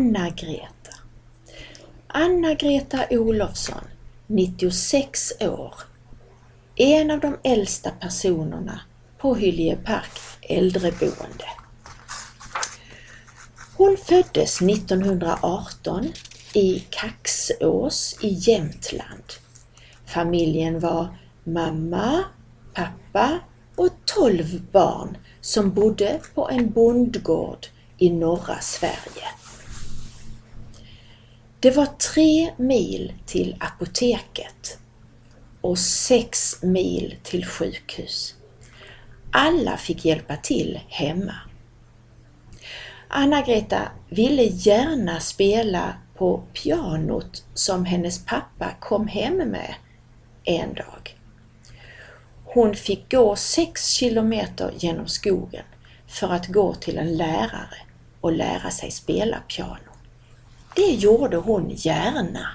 Anna-Greta. Anna-Greta Olofsson, 96 år, en av de äldsta personerna på Hyljepark äldreboende. Hon föddes 1918 i Kaxås i Jämtland. Familjen var mamma, pappa och tolv barn som bodde på en bondgård i norra Sverige. Det var tre mil till apoteket och sex mil till sjukhus. Alla fick hjälpa till hemma. Anna-Greta ville gärna spela på pianot som hennes pappa kom hem med en dag. Hon fick gå sex kilometer genom skogen för att gå till en lärare och lära sig spela piano. Det gjorde hon gärna.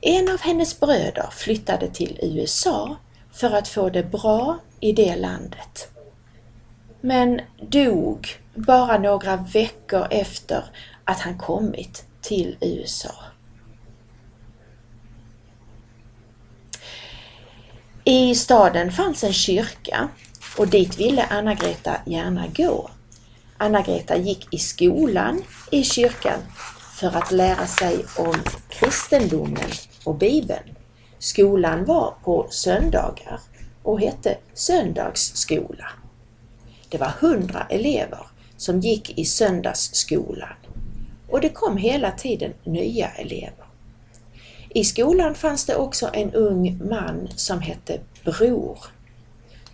En av hennes bröder flyttade till USA för att få det bra i det landet. Men dog bara några veckor efter att han kommit till USA. I staden fanns en kyrka och dit ville Anna-Greta gärna gå. Anna-Greta gick i skolan i kyrkan för att lära sig om kristendomen och Bibeln. Skolan var på söndagar och hette söndagsskola. Det var hundra elever som gick i söndagsskolan och det kom hela tiden nya elever. I skolan fanns det också en ung man som hette Bror,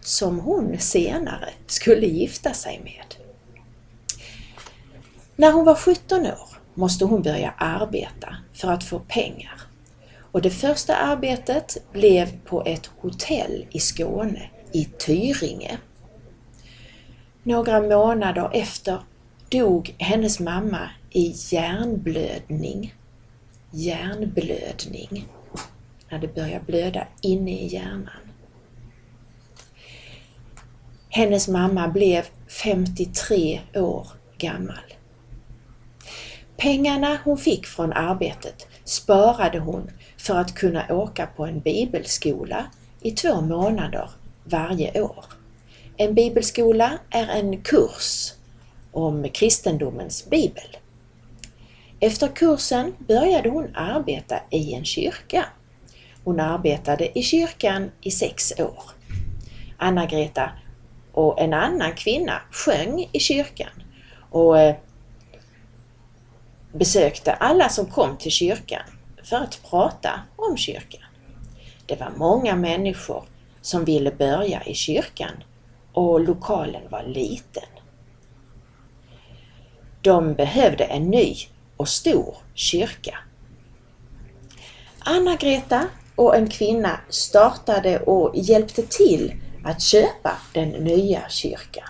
som hon senare skulle gifta sig med. När hon var 17 år måste hon börja arbeta för att få pengar. Och det första arbetet blev på ett hotell i Skåne, i Tyringe. Några månader efter dog hennes mamma i hjärnblödning. Hjärnblödning. När det börjar blöda inne i hjärnan. Hennes mamma blev 53 år gammal. Pengarna hon fick från arbetet sparade hon för att kunna åka på en bibelskola i två månader varje år. En bibelskola är en kurs om kristendomens bibel. Efter kursen började hon arbeta i en kyrka. Hon arbetade i kyrkan i sex år. Anna-Greta och en annan kvinna sjöng i kyrkan och eh, besökte alla som kom till kyrkan för att prata om kyrkan. Det var många människor som ville börja i kyrkan och lokalen var liten. De behövde en ny och stor kyrka. Anna-Greta och en kvinna startade och hjälpte till att köpa den nya kyrkan.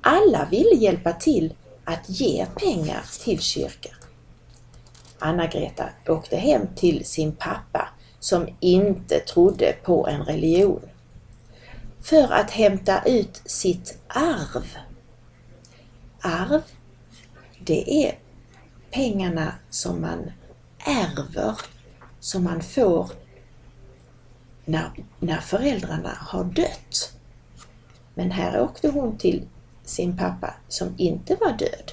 Alla ville hjälpa till att ge pengar till kyrkan. Anna-Greta åkte hem till sin pappa som inte trodde på en religion för att hämta ut sitt arv. Arv, det är pengarna som man ärver, som man får när, när föräldrarna har dött. Men här åkte hon till sin pappa som inte var död.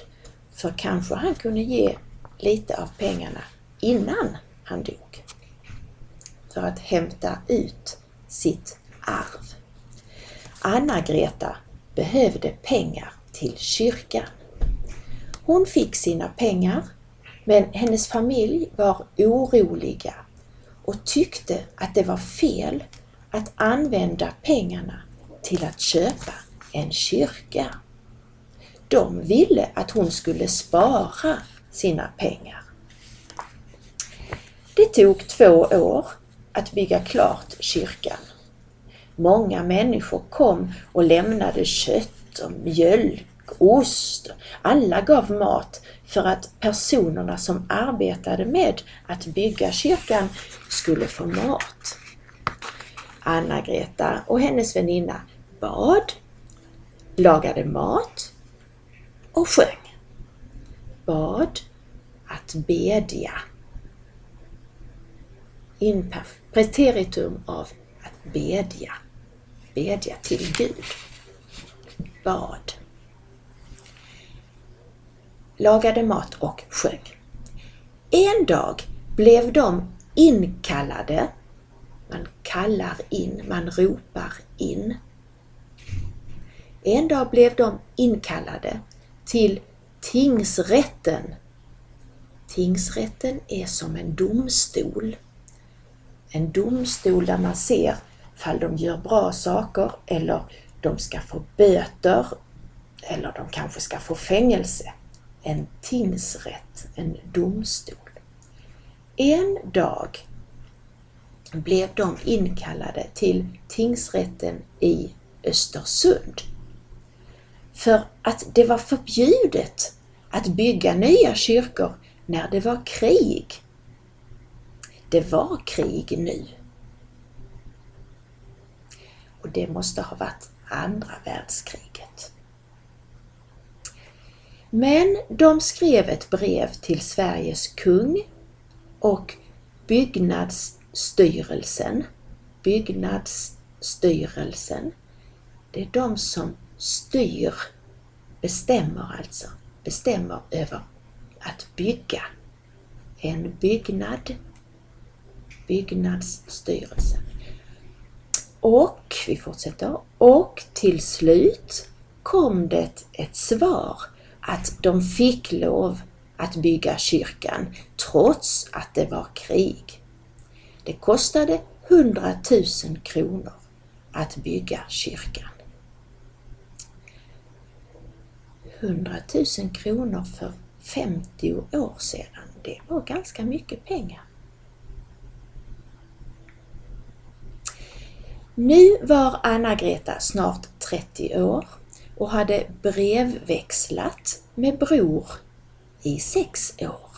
För kanske han kunde ge lite av pengarna innan han dog. För att hämta ut sitt arv. Anna-Greta behövde pengar till kyrkan. Hon fick sina pengar men hennes familj var oroliga och tyckte att det var fel att använda pengarna till att köpa en kyrka. De ville att hon skulle spara sina pengar. Det tog två år att bygga klart kyrkan. Många människor kom och lämnade kött och mjölk, ost. Alla gav mat för att personerna som arbetade med att bygga kyrkan skulle få mat. Anna-Greta och hennes väninna bad, lagade mat och sjöng. Bad att bedja. In preteritum av att bedja. Bedja till Gud. Bad. Lagade mat och sjöng. En dag blev de inkallade. Man kallar in, man ropar in. En dag blev de inkallade till tingsrätten. Tingsrätten är som en domstol. En domstol där man ser fall de gör bra saker eller de ska få böter eller de kanske ska få fängelse. En tingsrätt, en domstol. En dag blev de inkallade till tingsrätten i Östersund. För att det var förbjudet att bygga nya kyrkor när det var krig. Det var krig nu. Och det måste ha varit andra världskriget. Men de skrev ett brev till Sveriges kung och byggnadsstyrelsen. Byggnadsstyrelsen, det är de som styr, bestämmer alltså, bestämmer över att bygga en byggnad, byggnadsstyrelsen. Och, vi fortsätter, och till slut kom det ett svar att de fick lov att bygga kyrkan trots att det var krig. Det kostade 100 000 kronor att bygga kyrkan. 100 000 kronor för 50 år sedan, det var ganska mycket pengar. Nu var Anna-Greta snart 30 år och hade brevväxlat med Bror i sex år.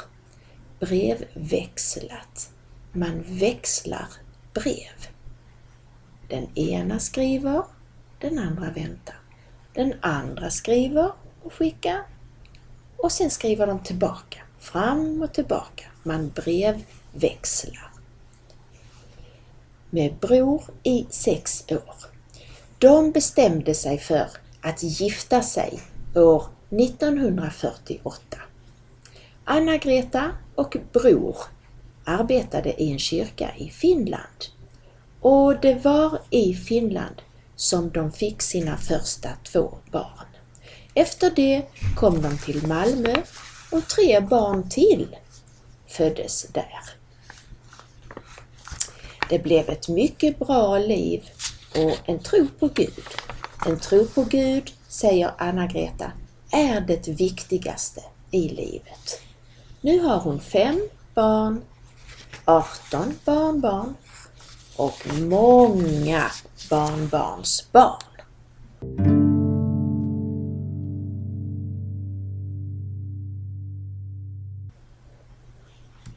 Brevväxlat. Man växlar brev. Den ena skriver, den andra väntar. Den andra skriver och skicka och sen skriver de tillbaka. Fram och tillbaka. Man brevväxlar. Med Bror i sex år. De bestämde sig för att gifta sig år 1948. Anna-Greta och Bror arbetade i en kyrka i Finland. Och det var i Finland som de fick sina första två barn. Efter det kom de till Malmö och tre barn till föddes där. Det blev ett mycket bra liv och en tro på Gud. En tro på Gud, säger Anna-Greta, är det viktigaste i livet. Nu har hon fem barn, 18 barnbarn och många barnbarnsbarn.